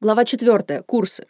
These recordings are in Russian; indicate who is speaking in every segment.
Speaker 1: Глава 4. Курсы.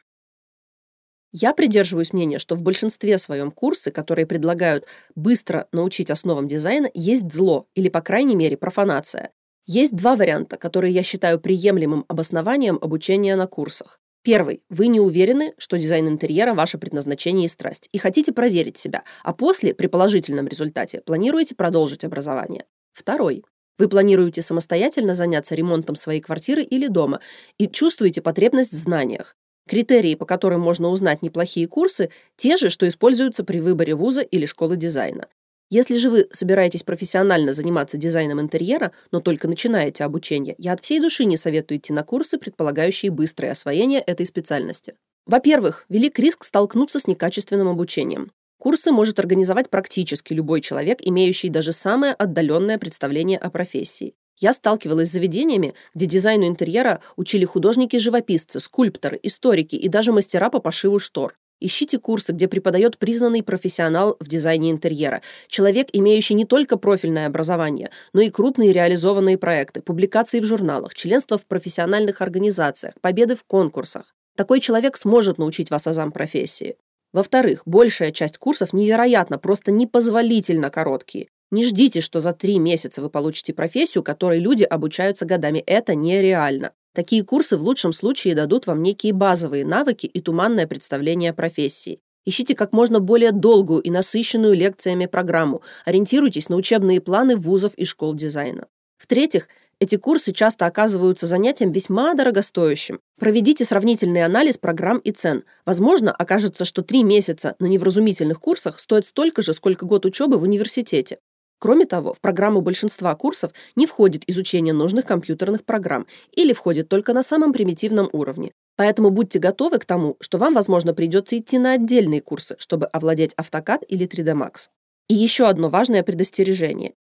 Speaker 1: Я придерживаюсь мнения, что в большинстве своем курсы, которые предлагают быстро научить основам дизайна, есть зло или, по крайней мере, профанация. Есть два варианта, которые я считаю приемлемым обоснованием обучения на курсах. Первый. Вы не уверены, что дизайн интерьера – ваше предназначение и страсть, и хотите проверить себя, а после, при положительном результате, планируете продолжить образование. Второй. Вы планируете самостоятельно заняться ремонтом своей квартиры или дома и чувствуете потребность в знаниях. Критерии, по которым можно узнать неплохие курсы, те же, что используются при выборе вуза или школы дизайна. Если же вы собираетесь профессионально заниматься дизайном интерьера, но только начинаете обучение, я от всей души не советую идти на курсы, предполагающие быстрое освоение этой специальности. Во-первых, велик риск столкнуться с некачественным обучением. Курсы может организовать практически любой человек, имеющий даже самое отдаленное представление о профессии. Я сталкивалась с заведениями, где дизайну интерьера учили художники-живописцы, скульпторы, историки и даже мастера по пошиву штор. Ищите курсы, где преподает признанный профессионал в дизайне интерьера, человек, имеющий не только профильное образование, но и крупные реализованные проекты, публикации в журналах, членство в профессиональных организациях, победы в конкурсах. Такой человек сможет научить вас азам профессии. Во-вторых, большая часть курсов невероятно, просто непозволительно короткие. Не ждите, что за три месяца вы получите профессию, которой люди обучаются годами. Это нереально. Такие курсы в лучшем случае дадут вам некие базовые навыки и туманное представление о профессии. Ищите как можно более долгую и насыщенную лекциями программу. Ориентируйтесь на учебные планы вузов и школ дизайна. В-третьих, эти курсы часто оказываются занятием весьма дорогостоящим. Проведите сравнительный анализ программ и цен. Возможно, окажется, что три месяца на невразумительных курсах стоит столько же, сколько год учебы в университете. Кроме того, в программу большинства курсов не входит изучение нужных компьютерных программ или входит только на самом примитивном уровне. Поэтому будьте готовы к тому, что вам, возможно, придется идти на отдельные курсы, чтобы овладеть AutoCAD или 3D Max. И еще одно важное предостережение.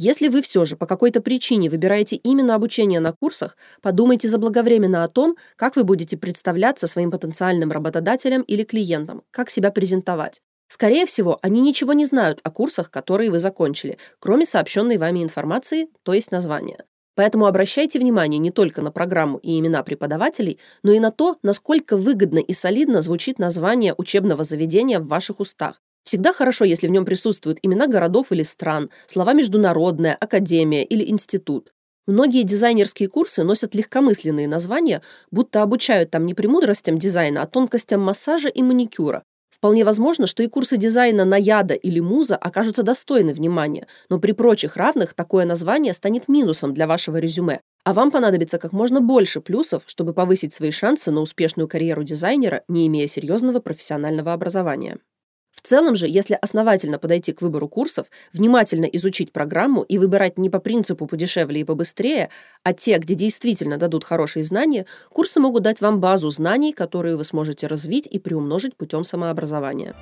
Speaker 1: Если вы все же по какой-то причине выбираете именно обучение на курсах, подумайте заблаговременно о том, как вы будете представляться своим потенциальным работодателям или клиентам, как себя презентовать. Скорее всего, они ничего не знают о курсах, которые вы закончили, кроме сообщенной вами информации, то есть названия. Поэтому обращайте внимание не только на программу и имена преподавателей, но и на то, насколько выгодно и солидно звучит название учебного заведения в ваших устах, Всегда хорошо, если в нем присутствуют имена городов или стран, слова «международная», «академия» или «институт». Многие дизайнерские курсы носят легкомысленные названия, будто обучают там не премудростям дизайна, а тонкостям массажа и маникюра. Вполне возможно, что и курсы дизайна Наяда или Муза окажутся достойны внимания, но при прочих равных такое название станет минусом для вашего резюме, а вам понадобится как можно больше плюсов, чтобы повысить свои шансы на успешную карьеру дизайнера, не имея серьезного профессионального образования. В целом же, если основательно подойти к выбору курсов, внимательно изучить программу и выбирать не по принципу подешевле и побыстрее, а те, где действительно дадут хорошие знания, курсы могут дать вам базу знаний, которые вы сможете развить и приумножить путем самообразования.